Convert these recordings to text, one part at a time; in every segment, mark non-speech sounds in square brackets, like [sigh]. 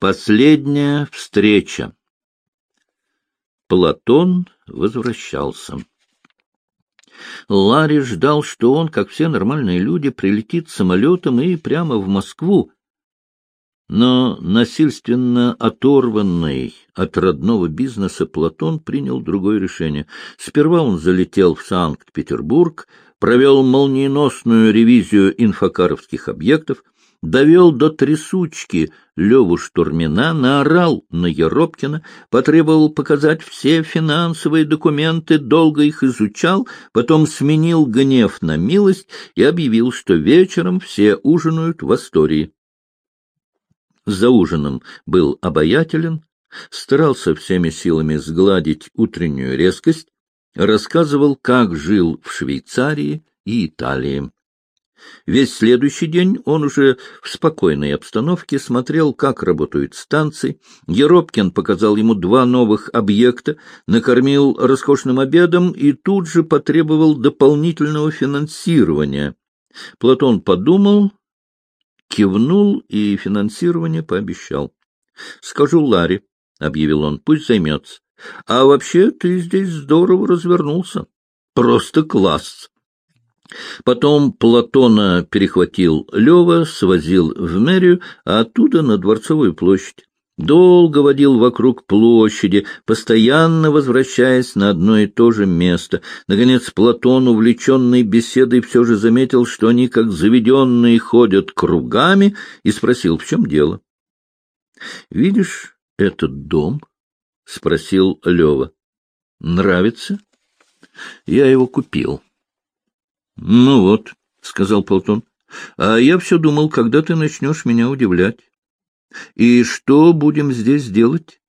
Последняя встреча. Платон возвращался. Ларри ждал, что он, как все нормальные люди, прилетит самолетом и прямо в Москву. Но насильственно оторванный от родного бизнеса Платон принял другое решение. Сперва он залетел в Санкт-Петербург, провел молниеносную ревизию инфокаровских объектов, довел до трясучки Леву Штурмина, наорал на Еропкина, потребовал показать все финансовые документы, долго их изучал, потом сменил гнев на милость и объявил, что вечером все ужинают в Астории. За ужином был обаятелен, старался всеми силами сгладить утреннюю резкость, рассказывал, как жил в Швейцарии и Италии. Весь следующий день он уже в спокойной обстановке смотрел, как работают станции. Еропкин показал ему два новых объекта, накормил роскошным обедом и тут же потребовал дополнительного финансирования. Платон подумал, кивнул и финансирование пообещал. — Скажу Ларе, — объявил он, — пусть займется. — А вообще ты здесь здорово развернулся. Просто класс. Потом Платона перехватил Лева, свозил в мэрию, а оттуда на Дворцовую площадь. Долго водил вокруг площади, постоянно возвращаясь на одно и то же место. Наконец Платон, увлеченный беседой, все же заметил, что они, как заведенные, ходят кругами, и спросил, в чем дело. — Видишь этот дом? — спросил Лева. — Нравится? — Я его купил. — ну вот, — сказал Платон, — а я все думал, когда ты начнешь меня удивлять. И что будем здесь делать?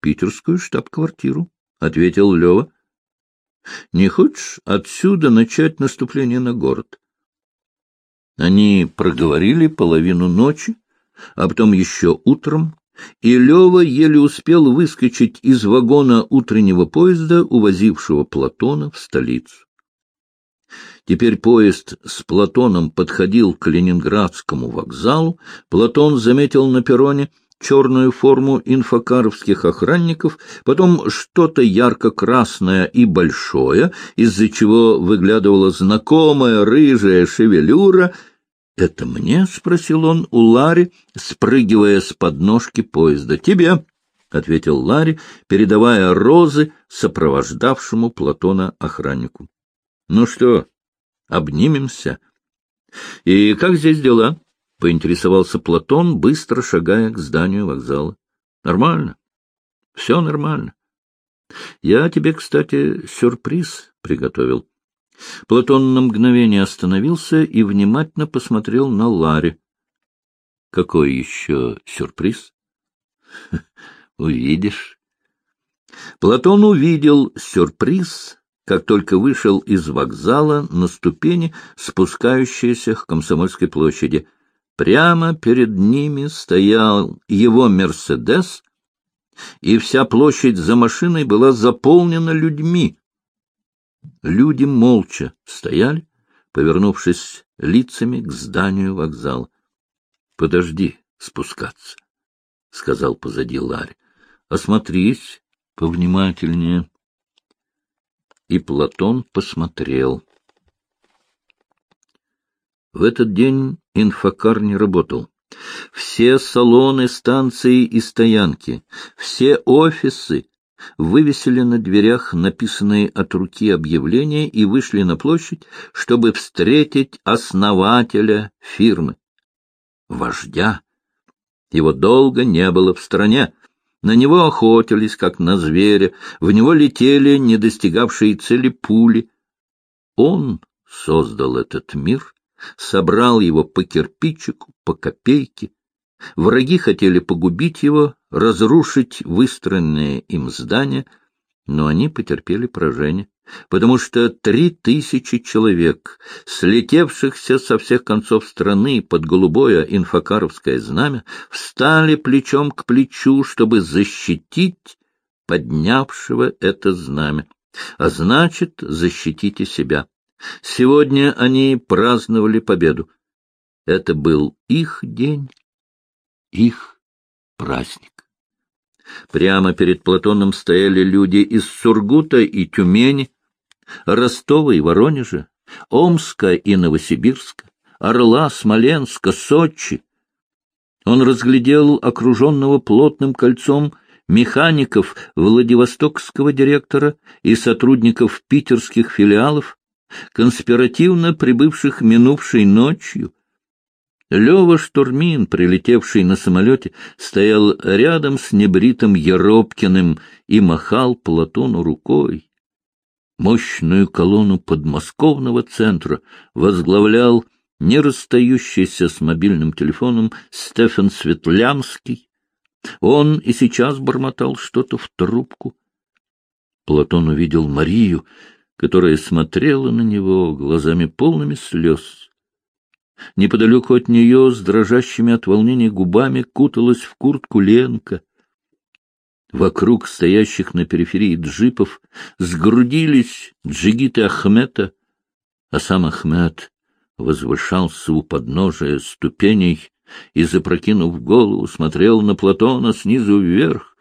Питерскую штаб-квартиру, — ответил Лева. Не хочешь отсюда начать наступление на город? Они проговорили половину ночи, а потом еще утром, и Лева еле успел выскочить из вагона утреннего поезда, увозившего Платона в столицу. Теперь поезд с Платоном подходил к Ленинградскому вокзалу. Платон заметил на перроне черную форму инфокаровских охранников, потом что-то ярко-красное и большое, из-за чего выглядывала знакомая рыжая шевелюра. — Это мне? — спросил он у Ларри, спрыгивая с подножки поезда. — Тебе, — ответил Ларри, передавая розы сопровождавшему Платона охраннику. — Ну что, обнимемся. — И как здесь дела? — поинтересовался Платон, быстро шагая к зданию вокзала. — Нормально. Все нормально. Я тебе, кстати, сюрприз приготовил. Платон на мгновение остановился и внимательно посмотрел на Ларри. — Какой еще сюрприз? [laughs] — Увидишь. Платон увидел сюрприз как только вышел из вокзала на ступени, спускающиеся к Комсомольской площади. Прямо перед ними стоял его «Мерседес», и вся площадь за машиной была заполнена людьми. Люди молча стояли, повернувшись лицами к зданию вокзала. — Подожди спускаться, — сказал позади Ларри. — Осмотрись повнимательнее и Платон посмотрел. В этот день инфокар не работал. Все салоны, станции и стоянки, все офисы вывесили на дверях написанные от руки объявления и вышли на площадь, чтобы встретить основателя фирмы, вождя. Его долго не было в стране. На него охотились, как на зверя, в него летели недостигавшие цели пули. Он создал этот мир, собрал его по кирпичику, по копейке. Враги хотели погубить его, разрушить выстроенные им здания, но они потерпели поражение потому что три тысячи человек, слетевшихся со всех концов страны под голубое инфокаровское знамя, встали плечом к плечу, чтобы защитить поднявшего это знамя, а значит, защитите себя. Сегодня они праздновали победу. Это был их день, их праздник. Прямо перед Платоном стояли люди из Сургута и Тюмени, Ростова и Воронежа, Омска и Новосибирска, Орла, Смоленска, Сочи. Он разглядел окруженного плотным кольцом механиков Владивостокского директора и сотрудников питерских филиалов, конспиративно прибывших минувшей ночью. Лева Штурмин, прилетевший на самолете, стоял рядом с небритым Еропкиным и махал Платону рукой. Мощную колонну подмосковного центра возглавлял не расстающийся с мобильным телефоном Стефан Светлянский. Он и сейчас бормотал что-то в трубку. Платон увидел Марию, которая смотрела на него глазами полными слез. Неподалеку от нее, с дрожащими от волнения губами, куталась в куртку Ленка. Вокруг стоящих на периферии джипов сгрудились джигиты Ахмета, а сам Ахмед возвышался у подножия ступеней и, запрокинув голову, смотрел на Платона снизу вверх.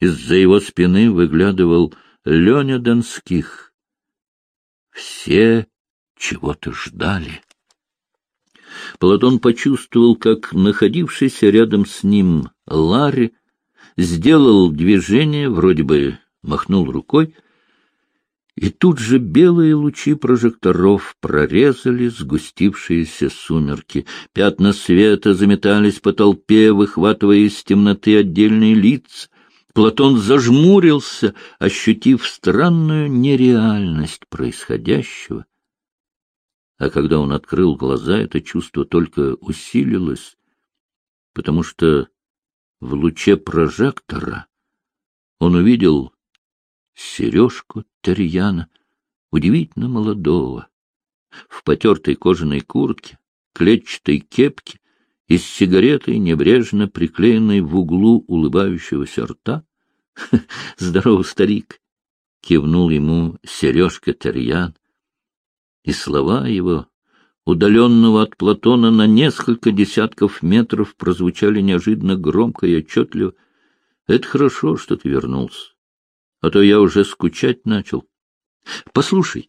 Из-за его спины выглядывал Леня Донских. Все чего-то ждали. Платон почувствовал, как находившийся рядом с ним Ларри сделал движение, вроде бы махнул рукой, и тут же белые лучи прожекторов прорезали сгустившиеся сумерки. Пятна света заметались по толпе, выхватывая из темноты отдельные лица. Платон зажмурился, ощутив странную нереальность происходящего. А когда он открыл глаза, это чувство только усилилось, потому что в луче прожектора он увидел сережку Тарьяна, удивительно молодого, в потертой кожаной куртке, клетчатой кепке и с сигаретой, небрежно приклеенной в углу улыбающегося рта. [laughs] — Здорово, старик! — кивнул ему Сережка Тарьян. И слова его, удаленного от Платона на несколько десятков метров, прозвучали неожиданно громко и отчетливо. — Это хорошо, что ты вернулся а то я уже скучать начал. Послушай,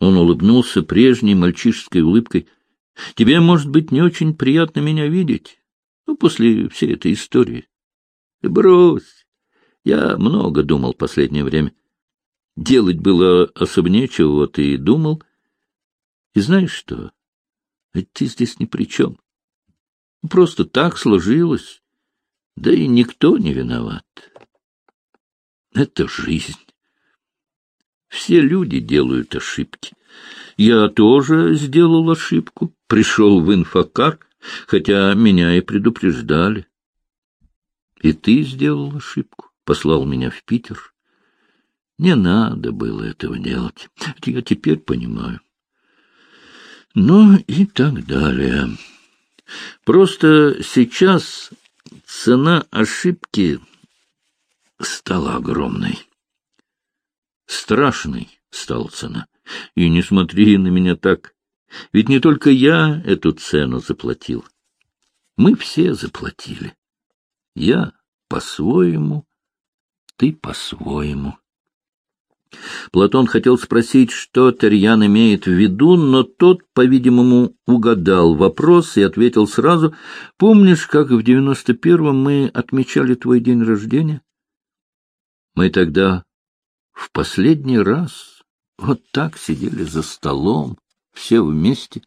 он улыбнулся прежней мальчишеской улыбкой. Тебе, может быть, не очень приятно меня видеть, ну, после всей этой истории. Брось, я много думал последнее время. Делать было особо нечего, вот и думал. И знаешь что? Ведь ты здесь ни при чем. Просто так сложилось, да и никто не виноват. Это жизнь. Все люди делают ошибки. Я тоже сделал ошибку, пришел в инфокар, хотя меня и предупреждали. И ты сделал ошибку, послал меня в Питер. Не надо было этого делать. Я теперь понимаю. Ну и так далее. Просто сейчас цена ошибки стала огромной. Страшной стала цена. И не смотри на меня так. Ведь не только я эту цену заплатил. Мы все заплатили. Я по-своему, ты по-своему. Платон хотел спросить, что Терьян имеет в виду, но тот, по-видимому, угадал вопрос и ответил сразу. «Помнишь, как в девяносто первом мы отмечали твой день рождения?» Мы тогда в последний раз вот так сидели за столом, все вместе,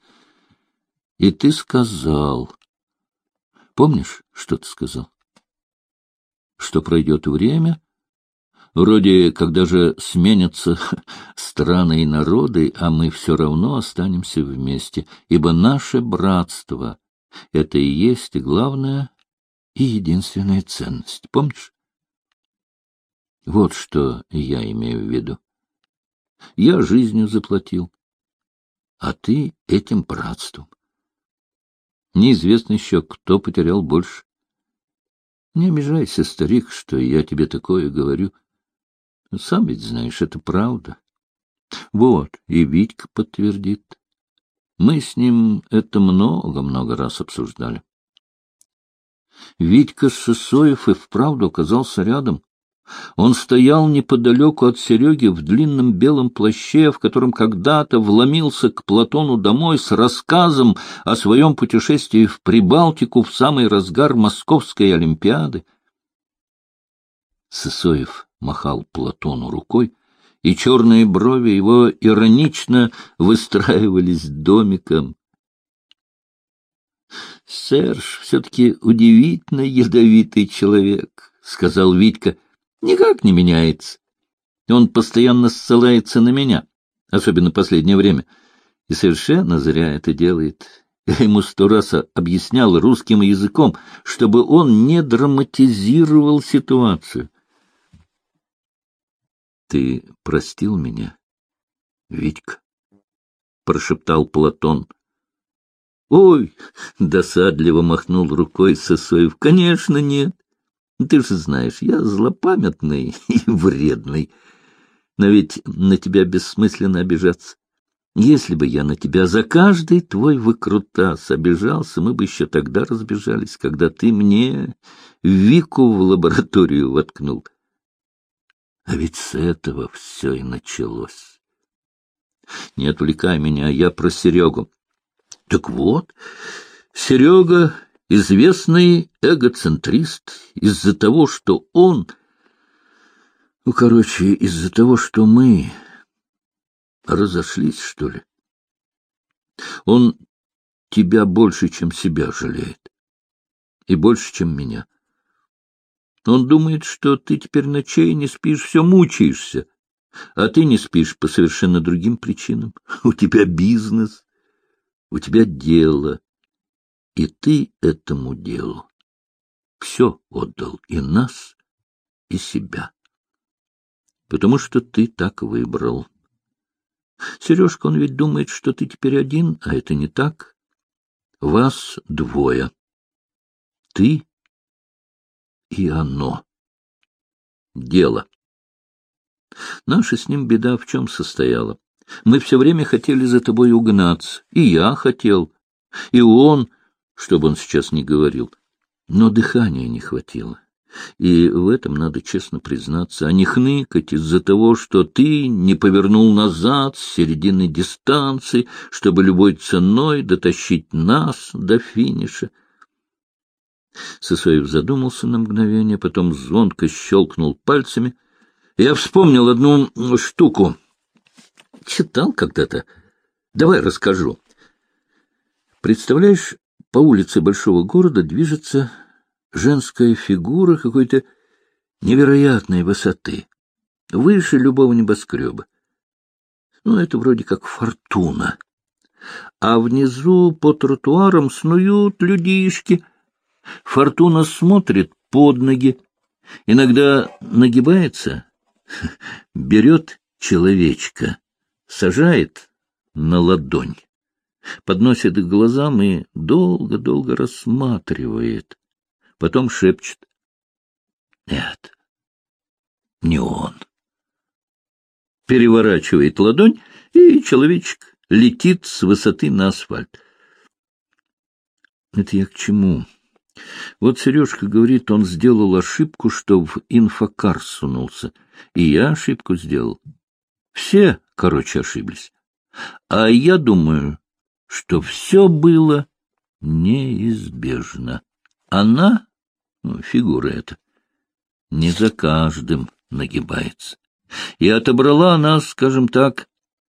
и ты сказал... Помнишь, что ты сказал? Что пройдет время, вроде когда же сменятся [laughs] страны и народы, а мы все равно останемся вместе, ибо наше братство — это и есть главная и единственная ценность. Помнишь? Вот что я имею в виду. Я жизнью заплатил, а ты этим братством. Неизвестно еще, кто потерял больше. Не обижайся, старик, что я тебе такое говорю. Сам ведь знаешь, это правда. Вот, и Витька подтвердит. Мы с ним это много-много раз обсуждали. Витька Сысоев и вправду оказался рядом. Он стоял неподалеку от Сереги в длинном белом плаще, в котором когда-то вломился к Платону домой с рассказом о своем путешествии в Прибалтику в самый разгар Московской Олимпиады. Сысоев махал Платону рукой, и черные брови его иронично выстраивались домиком. — Серж все-таки удивительно ядовитый человек, — сказал Витька. — Никак не меняется. Он постоянно ссылается на меня, особенно последнее время, и совершенно зря это делает. Я ему сто раз объяснял русским языком, чтобы он не драматизировал ситуацию. — Ты простил меня, Витька? — прошептал Платон. — Ой! — досадливо махнул рукой Сосоев. — Конечно, нет. Ты же знаешь, я злопамятный [laughs] и вредный. Но ведь на тебя бессмысленно обижаться. Если бы я на тебя за каждый твой выкрутас обижался, мы бы еще тогда разбежались, когда ты мне Вику в лабораторию воткнул. А ведь с этого все и началось. Не отвлекай меня, я про Серегу. Так вот, Серега — известный эгоцентрист из-за того, что он... Ну, короче, из-за того, что мы разошлись, что ли. Он тебя больше, чем себя жалеет. И больше, чем меня. Он думает, что ты теперь ночей не спишь, все мучаешься. А ты не спишь по совершенно другим причинам. У тебя бизнес, у тебя дело. И ты этому делу все отдал, и нас, и себя. Потому что ты так выбрал. Сережка, он ведь думает, что ты теперь один, а это не так. Вас двое. Ты и оно. Дело. Наша с ним беда в чем состояла? Мы все время хотели за тобой угнаться. И я хотел. И он, чтобы он сейчас не говорил. Но дыхания не хватило. И в этом надо честно признаться, а не хныкать из-за того, что ты не повернул назад с середины дистанции, чтобы любой ценой дотащить нас до финиша. Сысоев задумался на мгновение, потом звонко щелкнул пальцами. Я вспомнил одну штуку. Читал когда-то. Давай расскажу. Представляешь, по улице большого города движется женская фигура какой-то невероятной высоты, выше любого небоскреба. Ну, это вроде как фортуна. А внизу по тротуарам снуют людишки — Фортуна смотрит под ноги, иногда нагибается, [laughs] берет человечка, сажает на ладонь, подносит к глазам и долго-долго рассматривает. Потом шепчет. Нет, не он. Переворачивает ладонь, и человечек летит с высоты на асфальт. Это я к чему? Вот Сережка говорит, он сделал ошибку, что в инфокар сунулся. И я ошибку сделал. Все, короче, ошиблись. А я думаю, что все было неизбежно. Она, ну, фигура эта, не за каждым нагибается. И отобрала нас, скажем так,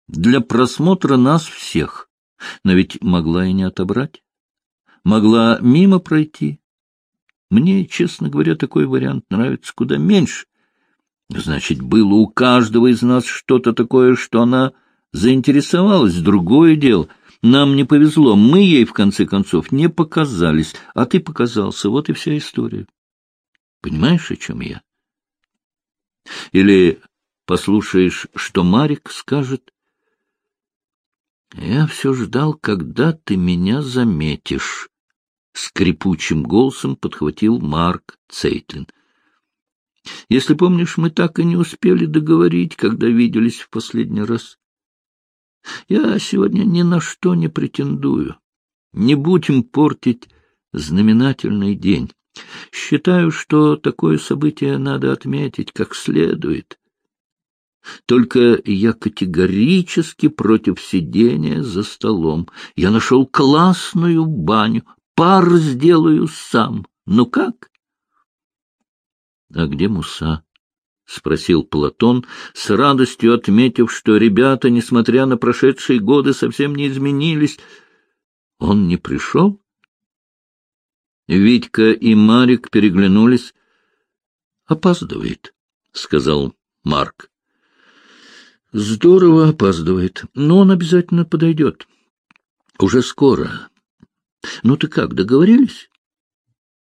для просмотра нас всех. Но ведь могла и не отобрать могла мимо пройти. Мне, честно говоря, такой вариант нравится куда меньше. Значит, было у каждого из нас что-то такое, что она заинтересовалась. Другое дело. Нам не повезло. Мы ей, в конце концов, не показались. А ты показался. Вот и вся история. Понимаешь, о чем я? Или послушаешь, что Марик скажет? Я все ждал, когда ты меня заметишь скрипучим голосом подхватил Марк Цейтлин. Если помнишь, мы так и не успели договорить, когда виделись в последний раз. Я сегодня ни на что не претендую. Не будем портить знаменательный день. Считаю, что такое событие надо отметить как следует. Только я категорически против сидения за столом. Я нашел классную баню, пар сделаю сам. Ну как? — А где Муса? — спросил Платон, с радостью отметив, что ребята, несмотря на прошедшие годы, совсем не изменились. — Он не пришел? Витька и Марик переглянулись. — Опаздывает, — сказал Марк. — Здорово опаздывает, но он обязательно подойдет. Уже скоро. Ну ты как, договорились?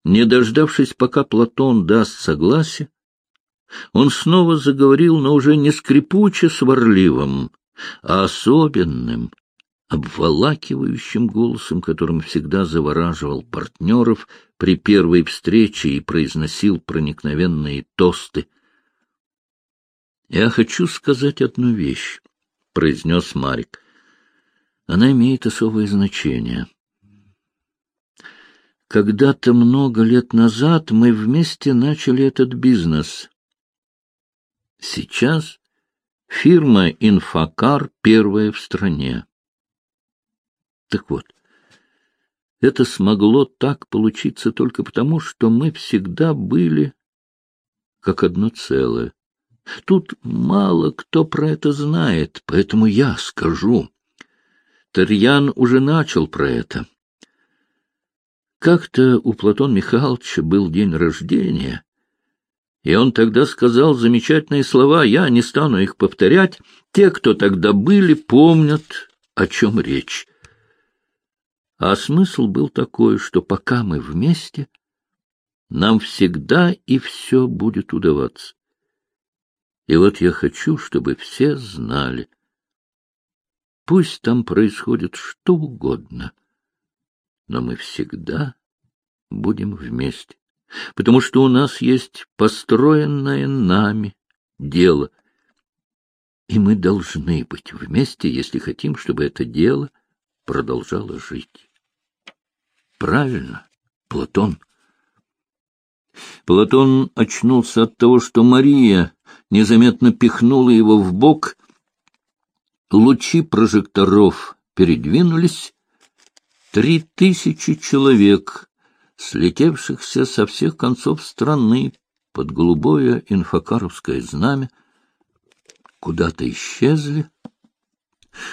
Не дождавшись, пока Платон даст согласие, он снова заговорил, но уже не скрипуче сварливым, а особенным, обволакивающим голосом, которым всегда завораживал партнеров при первой встрече и произносил проникновенные тосты. — Я хочу сказать одну вещь, — произнес Марик. — Она имеет особое значение. Когда-то много лет назад мы вместе начали этот бизнес. Сейчас фирма «Инфокар» первая в стране. Так вот, это смогло так получиться только потому, что мы всегда были как одно целое. Тут мало кто про это знает, поэтому я скажу. Тарьян уже начал про это. Как-то у Платона Михайловича был день рождения, и он тогда сказал замечательные слова, я не стану их повторять. Те, кто тогда были, помнят, о чем речь. А смысл был такой, что пока мы вместе, нам всегда и все будет удаваться. И вот я хочу, чтобы все знали. Пусть там происходит что угодно, но мы всегда будем вместе, потому что у нас есть построенное нами дело, и мы должны быть вместе, если хотим, чтобы это дело продолжало жить. Правильно, Платон. Платон очнулся от того, что Мария незаметно пихнула его в бок. Лучи прожекторов передвинулись. Три тысячи человек, слетевшихся со всех концов страны под голубое инфокаровское знамя, куда-то исчезли,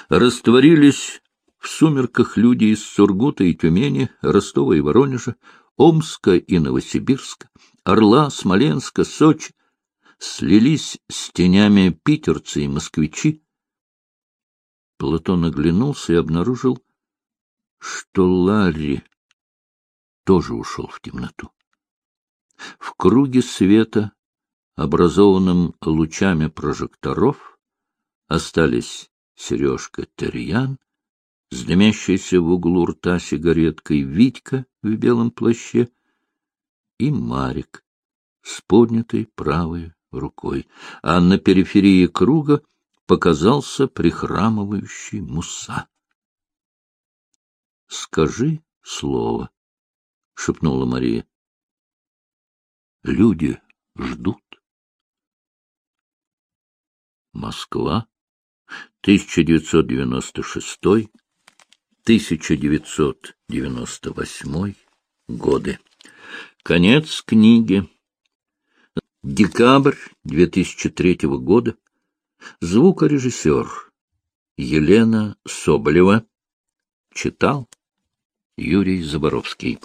растворились в сумерках люди из Сургута и Тюмени, Ростова и Воронежа, Омска и Новосибирска, Орла, Смоленска, Сочи слились с тенями питерцы и москвичи. Платон оглянулся и обнаружил, что Ларри тоже ушел в темноту. В круге света, образованном лучами прожекторов, остались Сережка Терьян с дымящейся в углу рта сигареткой Витька в белом плаще и Марик с поднятой правой рукой, а на периферии круга показался прихрамывающий муса. — Скажи слово, — шепнула Мария. — Люди ждут. Москва, 1996 1998 годы. Конец книги. Декабрь 2003 года. Звукорежиссер Елена Соболева. Читал Юрий Заборовский.